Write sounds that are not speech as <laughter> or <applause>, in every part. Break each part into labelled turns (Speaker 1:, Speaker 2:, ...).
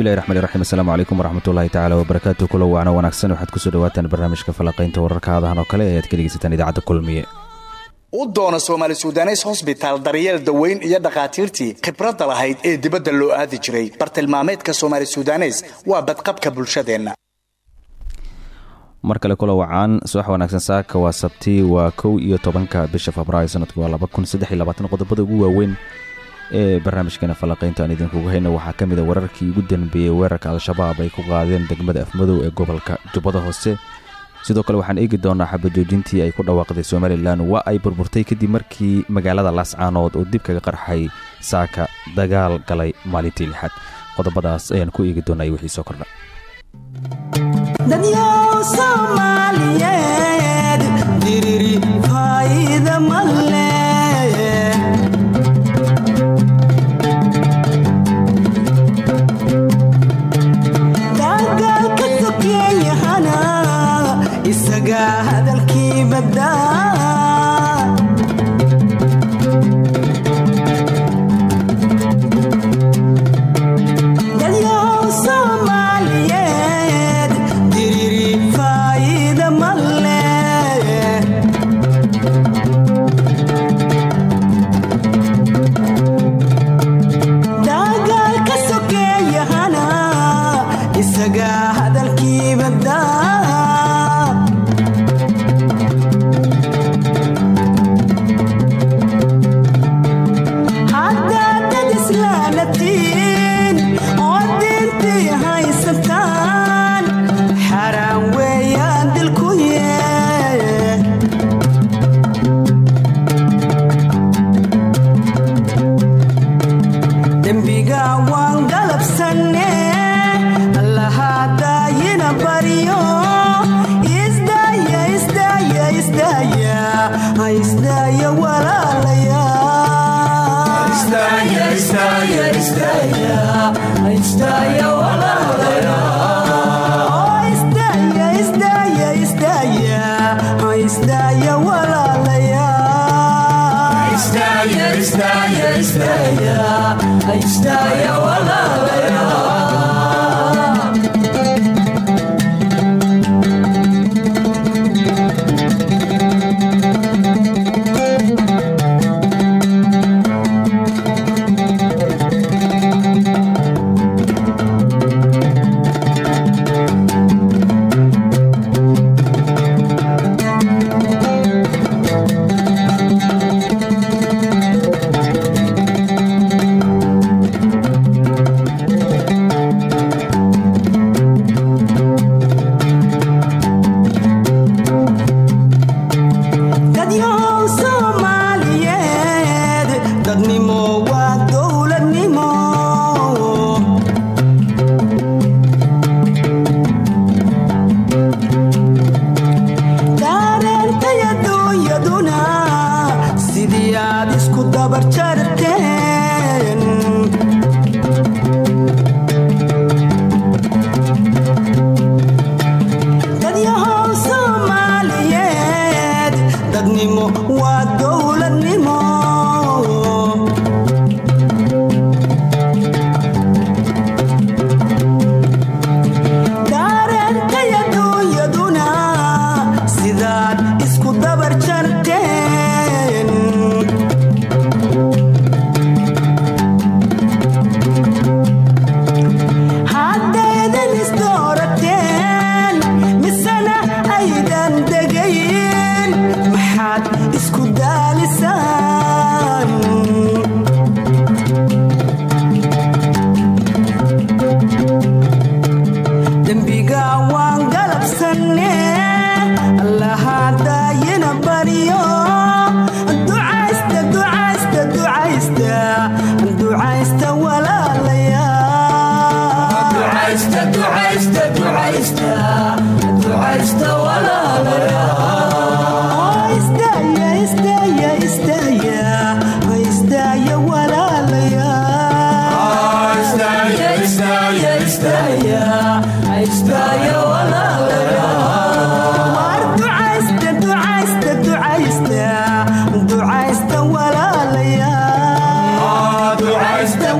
Speaker 1: bismillahi raxmaani raxiim assalaamu calaykum waraxmatullaahi tacaala wabarakaatu kula wacno wanaagsan waxaad ku soo dhawaataan barnaamijka falanqaynta wararka hadahan oo kale ee aad ka dhegeysataan idaacadda kulmiye.
Speaker 2: U doona soomaali sudaneys hosbitaal daryeel daweyn iyo dhakhaatiirtii khibradda lahayd ee dibadda loo aadi jiray. Bartilmaameedka soomaali sudaneys waa badqabka bulshadeenna.
Speaker 1: Mar kale kula wacaan subax wanaagsan saaka waa sabti waa kow iyo tobanka bisha febraayo sanadku waa laba kun saddex iyo labaatan. Qodobada ugu waaweyn barnaamijkana falanqaynta aan idinkugu hayna waxaa ka mida ah wararkii ugu danbeeyey weerarka al-shabaab ay ku qaadeen degmada afmadow ee gobolka jubbada hoose. Sidoo kale waxaan eegi doonaa xabajoojintii ay ku dhawaaqday somalilan waa ay burburtay kadib markii magaalada laascaanood uu dib kaga qarxay saaka dagaal galay maalintii lixaad qodobadaas ayaan ku eegi doonaa wixii soo kordha.
Speaker 3: Dadyow soomaaliyeed diriri faa'ida male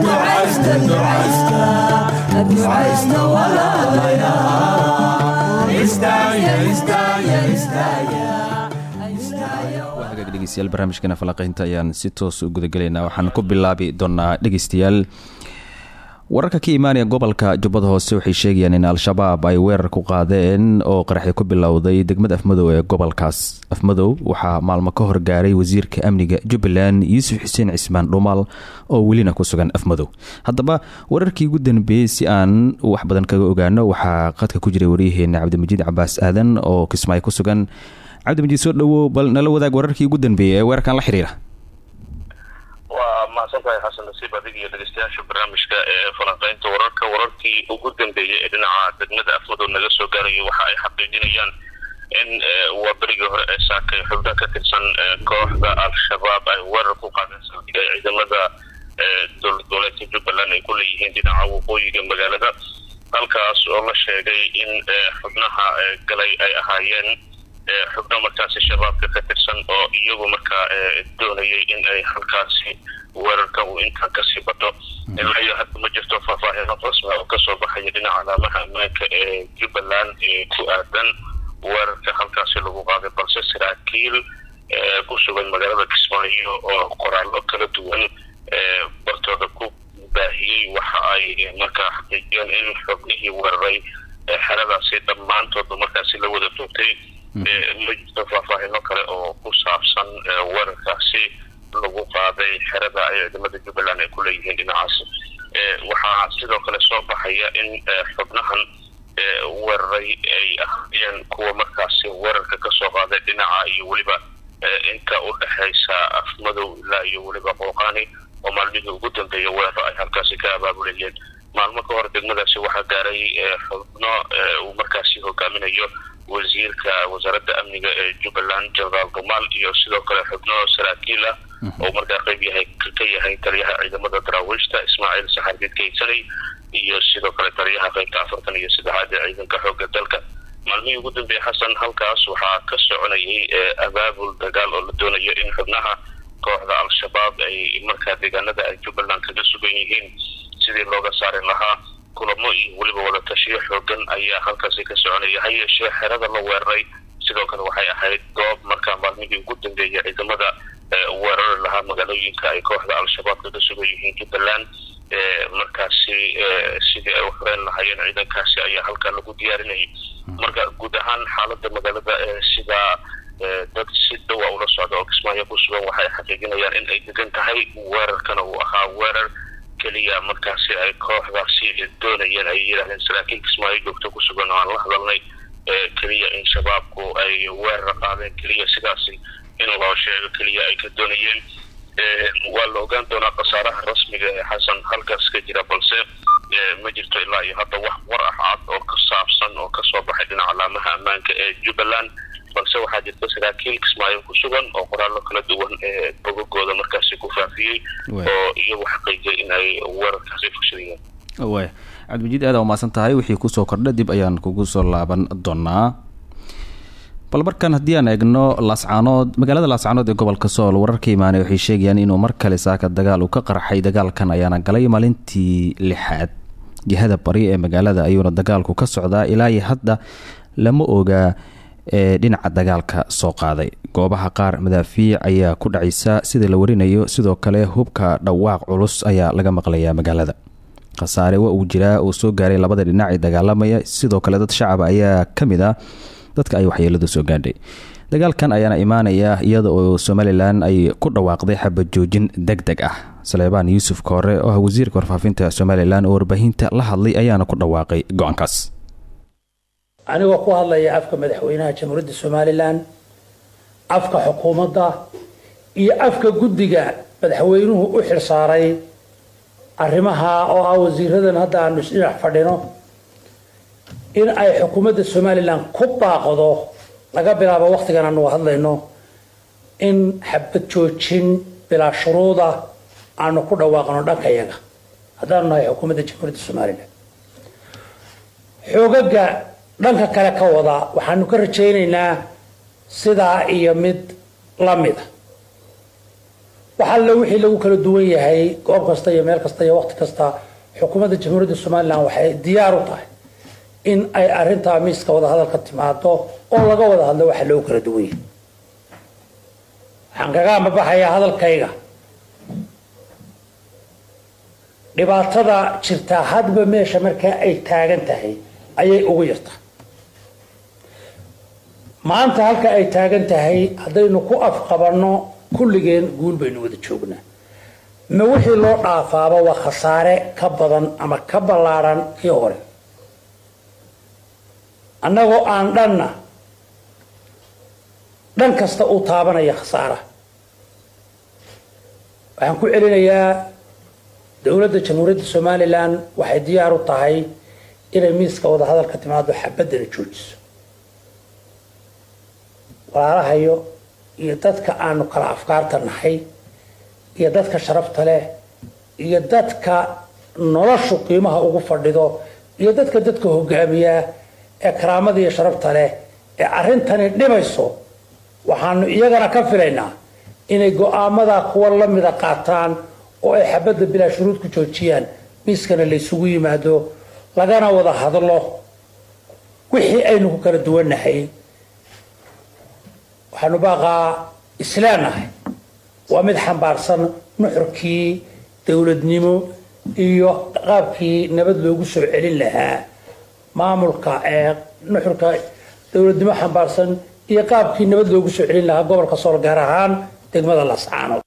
Speaker 3: ducaysta ducaysta ha ducaysta walaalaya dhegeystayaal barnaamijkeena falaqaynta ayaan si toos u gudagelaynaa waxaan ku bilaabi doonaa dhegeystayaal wararka ka imaanaya gobolka jubbada hoose waxay sheegayaan in al-shabaab ay weerar ku qaadeen oo qaraxi ku bilowday degmada afmadow ee gobolkaas. Afmadow waxaa maalmo ka horgaaray wasiirka amniga jubbaland yuusuf xuseen cismaan dhumaal oo welina ku sugan afmadow haddaba wararkii ugu danbeeyey si aan wax badan kaga ogaano waxaa qadka ku jiray waryaheena cabdimajiid cabaas aadan oo kismaayo ku sugan. Cabdimajiid soo dhawow bal nala wadaag wararkii ugu danbeeyey ee weerarkan la xiriira
Speaker 4: waa mahadsantahay xasan nasiib adig iyo dhegeystayaasha barnaamijka ee falanqeynta wararka. Wararkii ugu dambeeyey ee dhinaca degmada afmadow naga soo gaarayay waxa ay xaqiijinayaan in waa berigii hore ee saakay xubno ka tirsan kooxda al-shabaab ay weerar ku qaadeen saldhiga ciidamada dowlad goboleedka jubbaland ay ku leeyihiin dhinaca waqooyiga magaalada. Halkaas oo la sheegay in xubnaha galay ay ahaayeen xubno markaasi shabaabka ka tirsan oo iyagu markaa doonayay in ay halkaasi weerarka uu intaan ka sii bato. Ilaa iyo hadda ma jirto faahfaahino rasmi oo ka soo baxaya dhinaca calaamaha ammaanka ee jubbaland ee ku aadan weerarka halkaasi lagu qaaday balse saraakiil ku sugan magaalada kismaayo oo qoraallo kala duwan bartooda ku baahiyey waxa ay markaa xaqiijiyeen in xubnihii weeraray xeradaasi dhammaantooda markaasi la wada toogtay ma jirto faahfaahino kale oo ku saabsan weerarkaasi lagu qaaday xerada ay ciidamada jubbaland ay ku leeyihiin dhinacaas. Waxaa sidoo kale soo baxaya in xubnahan weeraray ay ahaayeen kuwa markaasi weerarka ka soo qaaday dhinaca iyo weliba inta u dhexaysa afmadow ilaa iyo weliba qooqaani oo maalmihii ugu dambeeya weeraro ay halkaasi ka abaabulayeen. Maalmo ka hor degmadaasi waxaa gaaray xubno uu markaasi hogaaminayo wasiirka wasaaradda amniga ee jubbaland generaal dumaal iyo sidoo kale xubno saraakiil ah oo markaa qeyb yahay ka yahay taliyaha ciidamada daraawiishta ismaaciil saxargeed kaysanay iyo sidoo kale taliyaha qeybta afartan iyo saddexaad ee ciidanka xoogga dalka. Maalmihii ugu dambeeyey xasan halkaas waxaa ka soconayay abaabul dagaal oo la doonayo in xubnaha kooxda al-shabaab ay markaa deegaanada ay jubbaland kaga sugan yihiin. Sidii looga saari lahaa kulamo iyo weliba wadatashiyo xoogan ayaa halkaasi ka soconaya. Ha yeeshee xerada la weeraray sidoo kale waxay ahayd goob markaa maalmihii ugu dambeeyay ciidamada weerari lahaa magaalooyinka ay kooxda al-shabaab kaga sugan yihiin jubbaland. Markaasi sidii ay uxoreen lahaayeen ciidankaasi ayaa halkaa lagu diyaarinayay. Marka guud ahaan xaalada magaalada sidaa dad si dhawa ula socda oo kismaayo ku sugan waxay xaqiijinayaan in ay degan tahay weerarkana uu ahaa weerar keliya markaasi ay kooxdaasi doonayeen ay yidhahdeen saraakiil kismaayo joogto ku sugan oo aan la hadalnay keliya in shabaabku ay weerar qaadeen keliya sidaasi in loo sheego keliya ay ka doonayeen. Waa la ogaan doonaa khasaaraha rasmiga ee xasan halkaas ka jira balse ma jirto ilaa iyo hadda wax war ah cad oo ka saabsan oo ka soo baxay dhinaca calaamaha ammaanka ee jubbaland balse waxaa jirta saraakiil kismaayo ku sugan oo qoraallo kala duwan ee bogagooda markaasi ku faafiyey oo iyagu xaqiijiyay in ay weerarkaasi fushadayeen
Speaker 3: way cabdimajiid aada umaasan tahay wixii ku soo kordha dib ayaan kugu soo laaban doonaa. Bal markan haddii aan eegno laascaanood magaalada laascaanood ee gobolka sool wararka imaanay waxay sheegayaan inuu mar kale saaka dagaal uu ka qarxay dagaalkan ayaana galay maalintii lixaad. Jihada bari ee magaalada ayuuna dagaalku ka socdaa ilaa iyo hadda lama ogaa ee dhinaca dagaalka soo qaaday. Goobaha qaar madaafiic ayaa ku dhacaysa sida la warinayo sidoo kale hubka dhawaaq culus ayaa laga maqlayaa magaalada. Khasaare waa uu jiraa uu soo gaaray labada dhinac ee dagaalamaya sidoo kale dad shacab ayaa ka mid ah dadka ay waxyeeladu soo gaadhay. Dagaalkan ayaana imaanaya iyada oo somalilan ay ku dhawaaqday xabad joojin deg deg ah. Saleebaan yuusuf koore oo ah wasiirka warfaafinta somalilan oo warbaahinta la hadlay ayaana ku dhawaaqay go'aankaas
Speaker 5: anigoo ku hadlaya afka madaxweynaha jamhuuriyadda somalilan afka xukuumadda iyo afka guddiga madaxweynuhu u xilsaaray arrimaha oo ah wasiiradan hadda aanu isdhinac fadhino in ay xukuumadda somalilan ku baaqdo laga bilaabo wakhtigan aanu hadlayno in xabad joojin bilaa shuruuda aanu ku dhawaaqno dhanka yaga haddaanu nahay xukuumadda jamhuuriyadda somalilan. Xoogaga dhanka kale ka wada waxaanu ka rajaynaynaa sidaa iyo mid la mida wax alle wixii lagu kala duwan yahay goob kasta iyo meel kasta iyo waqti kasta xukuumadda jamhuuriyadda somalilan waxay diyaar u tahay in ay arintaa miiska wadahadalka timaado oo laga wada hadlo waxa loogu kala duwan yahay. Waxaan kaga amabaxayaa hadalkayga. Dhibaatada jirtaa hadba meesha markaa ay taagan tahay ayay ugu yartaa maanta halka ay taagan tahay haddaynu ku afqabanno kulligeen guul baynu wada joognaa. Ma wixii loo dhaafaaba waa khasaare ka badan ama ka ballaadhan kii hore. Annagoo aan dhanna dhan kasta uu taabanaya khasaara. Waxaan ku celinayaa dowladda jamhuuriyadda somalilan waxay diyaar u tahay inay miiska wadahadalka timaado xabaddana joojiso walaalahayo iyo dadka aanu kala afkaarta nahay iyo dadka sharafta leh iyo dadka noloshu qiimaha ugu fadhido iyo dadka dadka hogaamiya ee karaamada iyo sharafta leh ee arrintani dhibayso waxaanu iyagana ka filaynaa inay go'aamadaa kuwa lamida qaataan oo ay xabadda bilaa shuruud ku joojiyaan miiskana laysugu yimaado lagana wada hadlo wixii aynu ku kala duwannahay waxaanu baaqaa islaanahay waa mid xambaarsan nuxurkii dowladnimo iyo qaabkii nabad loogu soo celin lahaa. Maamulka nuxurka dowladnimo xambaarsan iyo qaabkii nabad loogu soo celin lahaa gobolka sool gaar ahaan degmada lascaanood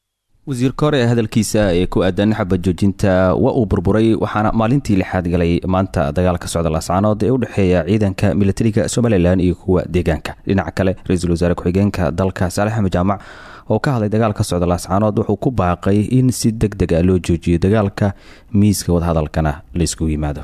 Speaker 1: wasiirka hore hadalkiisa ee ku aadan xabad joojinta waa uu burburay waxaana maalintii lixaad galay maanta dagaal ka socda laascaanood ee u dhexeeya ciidanka militariga somalilan iyo kuwa deegaanka. Dhinaca kale ra'iisul wasaare ku-xigeenka dalka saalex axmed jaamac oo ka hadlay dagaal ka socda laascaanood wuxuu ku baaqay in si deg deg a loo joojiyo dagaalka miiska wadahadalkana layskugu yimaado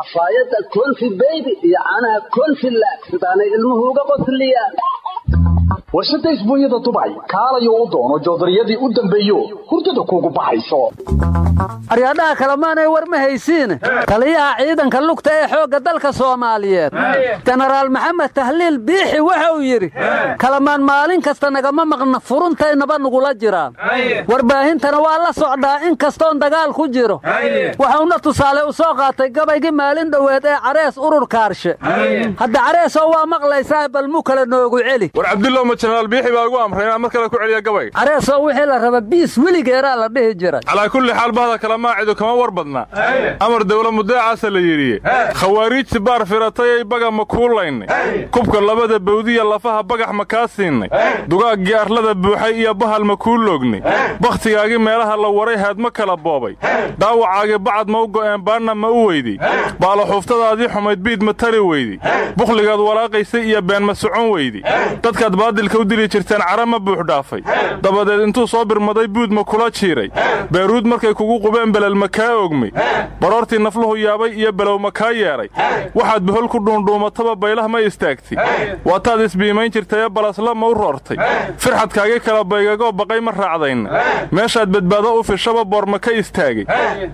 Speaker 6: xafaayadda konfi beybi iyo caanaha konfi laag sidaanay ilmuhu uga qosliyaan warshadda isbuunyada dubay kaalayo u doono joodariyadii u dambeeyo hurdada kuugu baxayso
Speaker 7: aryaadhaha kalemaanay war ma haysiine taliyaha ciidanka lugta ee xoogga dalka soomaaliyeed jenaraal maxamed tahliil biixi waxa uu yidhi kalamaan maalin kasta nagama maqna furuntaynaba nugula jiraan warbaahintana waa la socdaa in kastoon dagaal ku jiro waxauna tusaale u soo qaatay gabaygii maalin dhoweed ee carees urur kaarshe hadda careesoo waa maqlaysaa balmu kale noogu celi
Speaker 8: jenaraal biixi baa ugu amray inaan mar kale ku celiya gabay.
Speaker 7: Careesoo wixii la raba biis weligeeraa la dhihi jiray
Speaker 8: calaa kulli xaal bahda kalamaacidu kama war badna. Amar dawla mudeecaasa la yidhi khawaariijti baar firatayay baga ma kuulaynay kubka labada bawdiya lafaha bagax ma kaa siinay. Dugaaggii arlada buuxay iyo bahal ma kuu loognay. Bakhtigaagii meelaha la waray haad ma kala boobay. Dhaawacaagii bacad ma u go'een baanna ma u weydey baalaxuuftadaadii xumayd biid ma tari weydey bukhligaad walaaqaysay iyo been ma socon weydey dadkaad baadilka u dili jirteen cara ma buux dhaafay. Dabadeed intuu soo birmaday buud ma kula jiiray. Beeruud markay kugu qubeen belel ma kaa ogmay. Baroortii nafluhu yaabay iyo below ma kaa yeedhay waxaad bohol ku dhuundhuumataba baylah ma istaagtay waataad isbiimayn jirtayee balasla ma u roortay. Firxadkaagii kala baygagoo baqay ma raacdayna. Meeshaad badbaado u fishaba boor ma ka istaagay.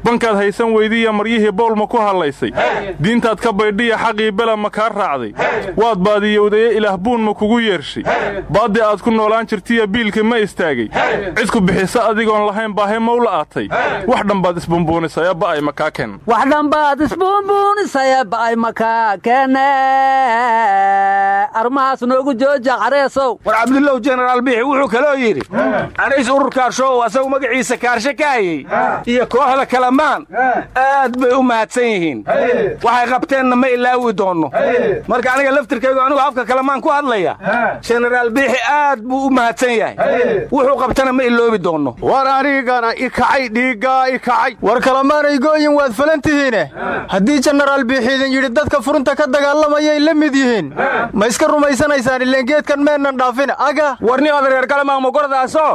Speaker 8: Bankaad haysan weydiiya maryihii bowl ma ku hallaysay. Diintaad ka baydhiya xaqii bela ma kaa raacday. Waad baadiyowdaye ilaah buun ma kugu yeershay baaddi aad ku noolaan jirtiya biilkii ma istaagay. Cid ku bixisa adigoon lahayn baahi ma u la'aatay wax dhambaad isbumbuunisaya ba'ay makaa ken
Speaker 7: wax dhambaad isbuunbuunisaya ba'ay makaa kene arrimahaas noogu jooja careesow
Speaker 9: war cabdullow jenaraal biixi wuxuu kaloo yidhi anays urur kaarshow asagu magaciisa kaarshe ka hayey iyo kooxda kalamaan aad bay u mahadsan yihiin. Waxay qabteenna ma ilaawi doonno. Marka aniga laftirkaygu anigu afka kalamaan ku hadlaya jenaraal biixi aad buu u mahadsan yahay. Wuxuu qabtana ma iloobi doonno.
Speaker 10: War anigana ikacay dhiiggaa ikacay
Speaker 11: war kalamaanay gooyin waad falan tihiine. Haddii jenaraal biixi idin yidhi dadka furunta ka dagaalamayay la mid yihiin ma iska rumaysanaysaan ileen geedkan meennan dhaafin. Aga
Speaker 9: warni odareer kalamaan mugoradaaso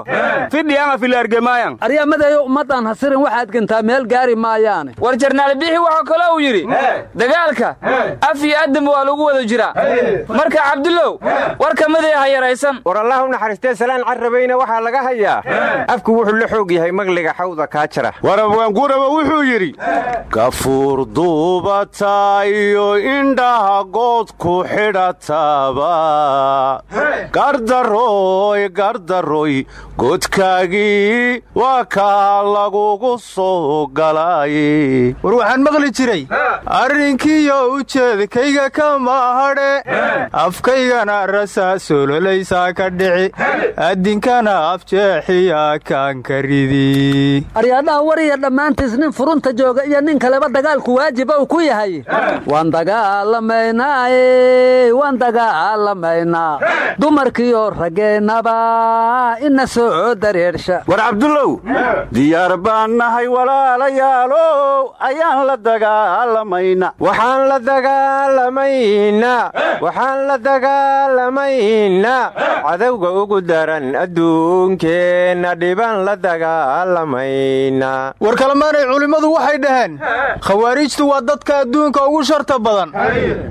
Speaker 9: fidhiyaanga filaargemaayan
Speaker 7: aryamadeeyo ummaddan hasirin waxaad gentaa meel gaari maayaane.
Speaker 12: War jarnaal biixi wuxuu kaloo uu yidhi dagaalka af iyo addam waa lagu wada jiraa. Marka cabdullow war ha yaraysan.
Speaker 13: War allah u naxariistee salaan carrabayna waxaa laga hayaa. Afku wuxuu la xoog yahay magliga xawda kaa jira.
Speaker 10: War abwaanguuraba wuxuu yidhi gafuur duubata iyo indhaha good ku xidhataaba gardaroy gardaroy godkaagii waa kaa lagugu soo galay.
Speaker 11: War waxaan maqli jiray arrinkiiyo ujeedkayga kama hadhe. Afkaygana rasaasololeysaa ka dhici. Addinkana afjeexiya kaanka ridi.
Speaker 7: Aryaadhaha wariya dhammaantiis nin furunta jooga iyo nin kaleba dagaalku waajiba uu ku yahay. Waan dagaalamaynaaye waan dagaalamaynaa dumarkiiyo raggeennaba ina soo dareersha.
Speaker 10: War cabdullow diyaar baan nahay walaalayaalow ayaan la dagaalamayna
Speaker 13: waxaan la dagaalamaynaa waxaan la dagaalamaynaa cadowga ugu daran adduunkeenna dhiban la dagaalamaynaa
Speaker 11: war kalamaanay culimmadu waxay dhaheen khawaariijtu waa dadka adduunka ugu sharta badan.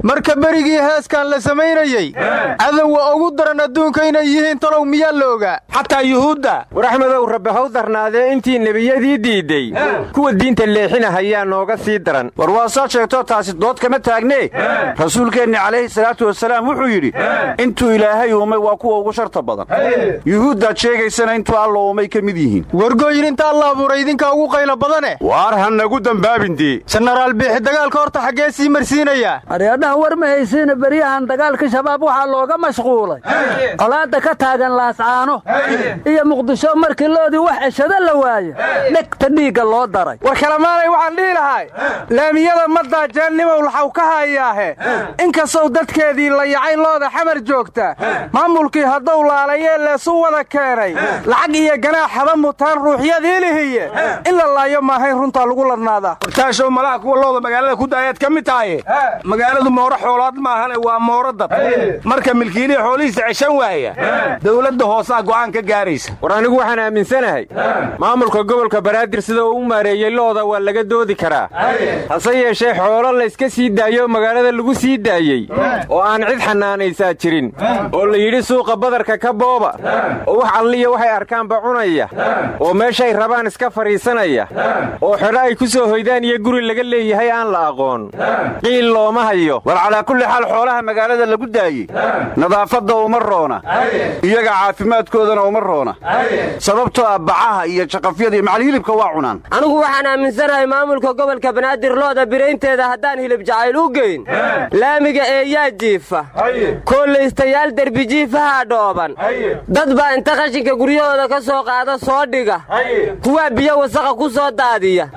Speaker 11: Marka berigii heeskan la samaynayey cadowga ugu daran adduunka inay yihiin talow miyaa la ogaa.
Speaker 9: Xataa yuhuudda
Speaker 13: war axmedow rabbi haw darnaadee intii nebiyadii diidday kuwa diinta leexinahayaa nooga sii daran.
Speaker 10: War waa saa sheegtoo taasi dood kama taagnee. Rasuulkeenni calayhi salaatu wasalaam wuxuu yidhi intuu ilaahay uumay waa kuwa ugu sharta badan. Yuhuuddaad sheegaysana intuu alla uumay ka mid yihiin.
Speaker 11: Wargooyin inta alla abuuray idinka ugu qaylo badane
Speaker 10: waar ha nagu dembaabindii
Speaker 11: jenaraal biixi dagaalka horta xaggee sii marsiinayaa
Speaker 7: aryadhaha war ma haysiina beryahan dagaalka shabaab waxaa looga mashquulay. Colaadda ka taagan laascaano iyo muqdisho markii loodii wax ceshado la waayo. Dhegta dhiigga loo daray.
Speaker 9: War kalamaanay waxaan dhihi lahay laamiyada madaajaannimow laxaw ka hayaahe inkastow dadkeedii la yacay looda xamar joogta. Maamulkii hadduu laalayee leesu wada keenay. Lacag iyo ganaax haba mutaan ruuxyadii lihiye. In la laayo maahayn runtaa lagu ladnaadaa wartaashow malaha kuwa looda magaalada ku daayaad ka mid tahaye magaaladu mooro xoolaad maahane waa mooro dad marka milkiilihii xoolihiisa ceshan waaya dowladda hoosaa go'aan ka gaaraysa.
Speaker 13: War anigu waxaan aaminsanahay. Maamulka gobolka banaadir sida uu u maareeyey looda waa laga doodi karaa hase yeeshee xoolo layska sii daayo magaalada lagu sii daayey oo aan cid xanaanaysaa jirin oo la yidhi suuqa badarka ka booba oo wax alliya waxay arkaanba cunaya oo meeshay rabaan iska fadhiisanaya oo xedho ay ku soo hoydaan iyo guri laga leeyahay aan la aqoon. Qiil looma hayo.
Speaker 10: War calaa kulli xaal xoolaha magaalada lagu daayey nadaafadda uma roona iyaga caafimaadkoodana uma roona sababtoo ah bacaha iyo jaqafyadii macalhilibka waa cunaan.
Speaker 14: Anigu waxaan aaminsanahay maamulka gobolka banaadir looda biraynteeda haddaan hilib jacayl u geyn. Laamiga eeyaa jiifa. Koollaystayaal derbijiifahaa dhooban. Dad baa inta qashinka guryahooda ka soo qaada soo dhiga. Kuwaa biyo wasaqa ku soo daadiya.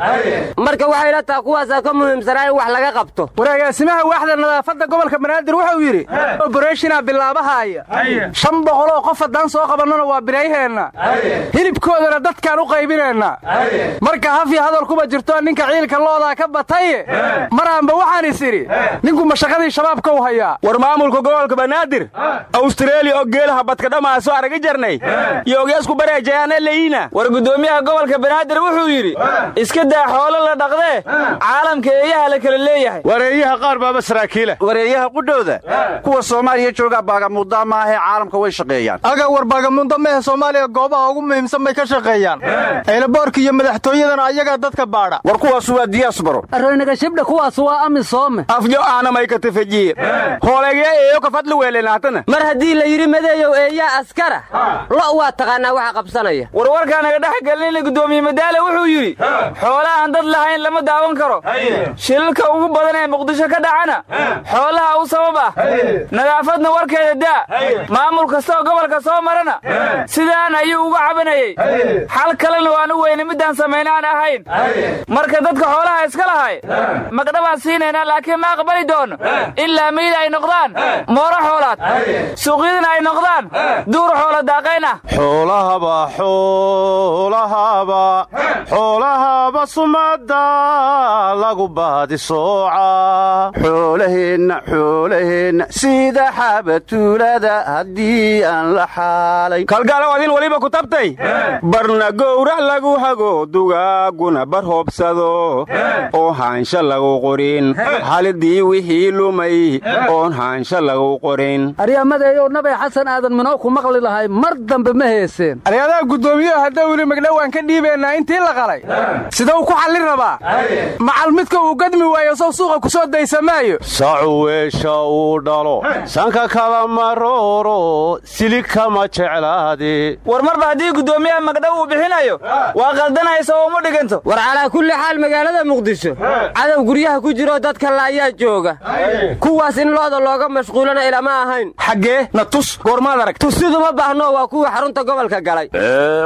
Speaker 14: Marka waxay la taha kuwaasaa ka muhiimsanaa in wax laga qabto.
Speaker 9: Waraagaasimaha waaxda nadaafadda gobolka banaadir wuxuu yidhi obareshina bilaabahaaya shan boqoloo qof haddaan soo qabannona waa birayheenna. Hilibkoodana dadkaan u qaybineenna. Marka hafi hadal kuma jirto ninka ciilka loodaa ka bataye maraanba waxaan is idhi ninku mashaqadii shabaabka u hayaa? War maamulka gobolka banaadir awstreeliya oo geelaha badkadhamaaso araga jarnay. Iyo ogyaasku bareejayaana leyiina
Speaker 12: war guddoomiyaha gobolka banaadir wuxuu yidhi iska daa xoolo la dhaqdee caalamka eeyaha la kala leeyahay.
Speaker 10: Wareeyaha qaar baaba saraakiila. Wareeyaha qudhowda kuwa soomaaliya joogaa baagamuuddaa maahee caalamka way shaqeeyaan.
Speaker 11: Aga war baagamuunda mehe soomaaliya goobaha ugu muhiimsan bay ka shaqeeyaan. Eelaboorka iyo madaxtooyadana ayagaa dadka baadha.
Speaker 10: War kuwaasu waa diyaasbaro.
Speaker 7: arroynaga shibdha kuwaas waa amisoome
Speaker 9: afjo aanamay ka tafajiye hooleegya
Speaker 10: eeyo kafadli weelenaatana
Speaker 14: mar haddii la yidhi madeeyow eeyaa askara lo' waa taqaanaa waxa qabsanaya.
Speaker 12: Warwarkaa naga dhex gelin gudoomiye madaale wuxuu yidhi xoolaha aan dad lahayn lama daawan karo. Shilalka ugu badan ee muqdisho ka dhacana xoolaha u sabab ah. Nadaafadna warkeeda daa maamul kastaoo gobolka soo marana sidaan ayuu uga cabanayey xal kalena waanu weyne midaan samayna aan ahayn marka dadka xoolaha iska lahay magdhabaan siinaynaa laakiin ma aqbali doono in laamiyada ay noqdaan mooro xoolaad. Suuqyadana ay noqdaan duur xoola daaqayn ah
Speaker 10: xoolahaba. Xoolahaba xoolahaba sumada lagu baadi sooca. Xoolaheenna xoolaheenna sida xabatuulada haddii aan la xaalay kalgaalow adin weliba ku tabtay. Barna gowrac lagu hago dugaaguna bar hoobsado oo haansha lagu qorin. Halidii wixii lumay. Oon haansha lagu qorin.
Speaker 7: Aryamadeeyow nabay xasan aadan minoo ku maqli lahay mar dambe ma heeseen.
Speaker 9: Aryadaha guddoomiyaha hadda weli magdhowaan ka dhiibaynaa intii la qalay. Sidau ku xallin rabaa macal midka uu gadmi waayo sow suuqa ku soo daysa maayo.
Speaker 10: Sacu weesha uu dhalo. Sanka kala marooro silig kama jeclaade
Speaker 12: war marba haddii guddoomiyaha magdhow uu bixinayo waa qaldanaysa oo uma dhiganto.
Speaker 14: War calaa kulli xaal magaalada muqdisho cadow guryaha ku jiroo dadka laayaa jooga. Kuwaas in lo'da looga mashquulana ilama ahayn.
Speaker 10: Xaggee na tus goormaad arag.
Speaker 14: Tusiduma baahno waa kuwii xarunta gobolka galay.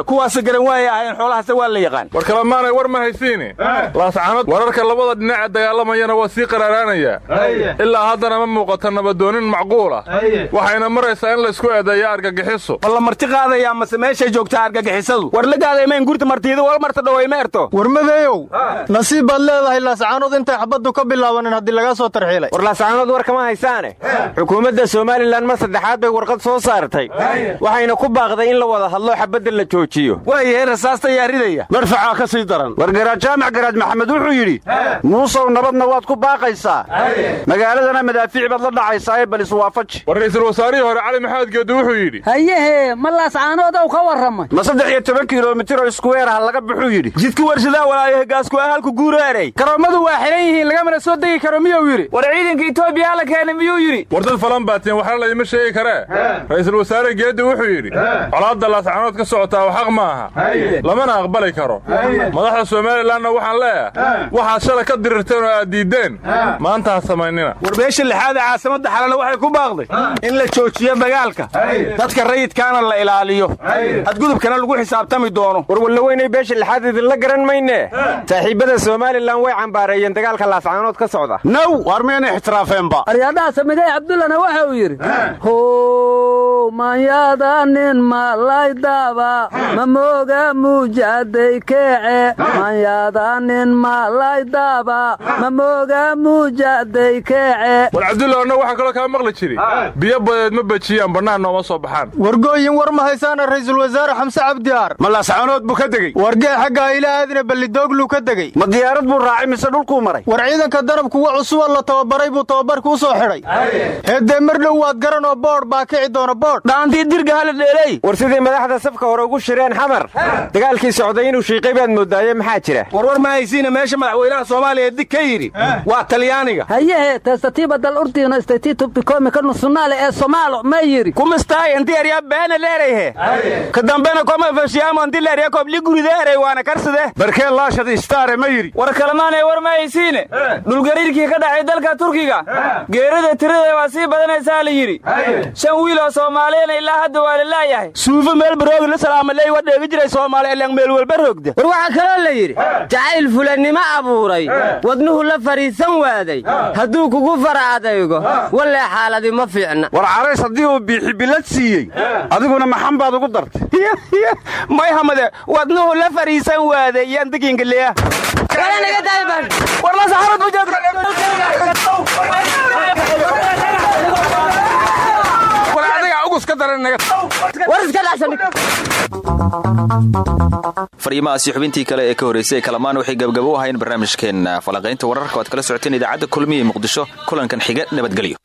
Speaker 10: Kuwaas garan waaya ahayn xoolahaase waa la yaqaan.
Speaker 8: War kalemaanay war ma haysiine laascaanood wararka labada dhinace dagaalamayana waa sii qaraaraanayaa ilaa haddana ma muuqata nabadoonin macquul ah. Waxayna maraysaa in laysku eedeeya argagixiso
Speaker 10: ma la marti qaadayaa mase meeshay joogtaa argagixisadu? War la gaadaymayn gurta martiida wal marta dhawayma erto
Speaker 11: warmadeeyow nasiib baad leedahay laascaanood intay xabaddu ka bilaabanin haddii lagaa soo tarxiilay.
Speaker 13: War laascaanood war kama haysaane. Xukuumadda somalilan mar saddexaad bay warqad soo saartay. Waxayna ku baaqday in la wada hadlo xabadda la joojiyo.
Speaker 10: Waayahay rasaasta yaa ridaya. Marfacaa ka sii daran. War garaad jaamac garaad maxamed wuxuu yidhi muusow nabadna waad ku baaqaysaa. Magaaladana madaafiic baad la dhacaysaa ee bal iswaafaji
Speaker 8: war ra'iisul wasaarihii hore cali maxamed geeddi wuxuu yidhi
Speaker 7: hayehe ma laascaanoodow ka warramay?
Speaker 10: Ma saddex iyo toban kilomitir oo iskuweer laga buxuu yidhi jidka warshadaa walaayahe gaasku ah halku
Speaker 9: garoomadu waa xihan yihiin lagamana soo degi karo miyuu yidhi?
Speaker 12: War ciidanka etoobiya hala keenay miyuu yidhi?
Speaker 8: War dad falan baatiin waxna laydima sheegi karee ra'iisul wasaare geeddi wuxuu yidhi colaadda laascaanood ka socotaa wa xaq ma aha lamana aqbali karo. Madaxda somalilanna waxaan leeyahay waxaad shalay ka dirirteen oo aad diiddeen. Maanta ha samaynina.
Speaker 10: War beesha lixaada caasimadda xalana waxay ku baaqday in la joojiyo dagaalka dadka rayidkaana la ilaaliyo. Hadgudubkana lagu xisaabtami doono.
Speaker 13: War wallaweynay beesha lixaad idinla garan mayne. Saaxiibbada somalilan way cambaareeyeen dagaalka laascaanood ka socda.
Speaker 10: Naw waar miyana ixtiraafeenba?
Speaker 7: Aryadhaha samigay cabdullana waxa uu yidhi how manyada nin malaydaaba ma mooga muujaaday keece. Manyada nin malaydaaba ma mooga muujaaday keece.
Speaker 8: War cabdulla anna waxaan kaloo kaa maqli jiri biyo badeed ma bejiyaan bannaan nooma soo baxaan.
Speaker 11: Wargooyin war ma haysaana ra'iisul wasaare xamse cabdiaar
Speaker 10: ma laascaanood buu ka degey
Speaker 11: wargee xagga ila aadina ballidooglu ka degey
Speaker 10: ma diyaarad buu raacay mise dhulkuu maray?
Speaker 11: War ciidanka danab kuwa cusuba la tababaray buu tababarka u soo xidhay heeddee mar dhow waad garan oo boodh baa kici doona boodh.
Speaker 10: Dhaantii dirga hala dheeley
Speaker 13: war sidii madaxda safka hore ugu shireen xamar. Dagaalkii socday inuu shiiqay baad moodaaye maxaa jira?
Speaker 10: Warwar ma haysiina meesha madaxweynaha soomaaliya dig ka yidhi. Waa talyaaniga.
Speaker 7: Hayehe testatiiba dal urtiina statito bikoomika nusunaale ee somaalo ma yidhi.
Speaker 10: Kumistaay antiarya beena leerayhe ka dambena koma fashiyaamo antileerya kobli gurideeray waana karside barkee laashad istaare ma yidhi.
Speaker 12: War kalemaanay war ma haysiine? Dhulgariirkii ka dhacay dalka turkiga. Geerida tirada waa sii badanaysaa la yidhi. Shan wiil oo soomaaliyana ilaa hadda waa la laayahay
Speaker 10: suufa meel baroogi la salaamaley waa dheegi jiray soomaali elang meel walba rogda
Speaker 14: war waxaa kaloo la yidhi jacayl fulannimo abuuray wadnuhu la fadhiisan waaday hadduu kugu fara adaygo wallee xaaladi ma fiicna.
Speaker 10: War carays haddii uu biixi bilad siiyey adiguna maxan baad ugu dartay? <laughs> May hamade wadnuhu la fadhiisan waaday yandigiingaleya
Speaker 1: fariimahaasi xubintii kale ee ka horreysay ee kalamaan waxay gabgabo u ahayn barnaamijkeenna falaqaynta wararka o ad kala socoteen idaacadda kulmiya ee muqdisho kulankan xiga nabadgelyo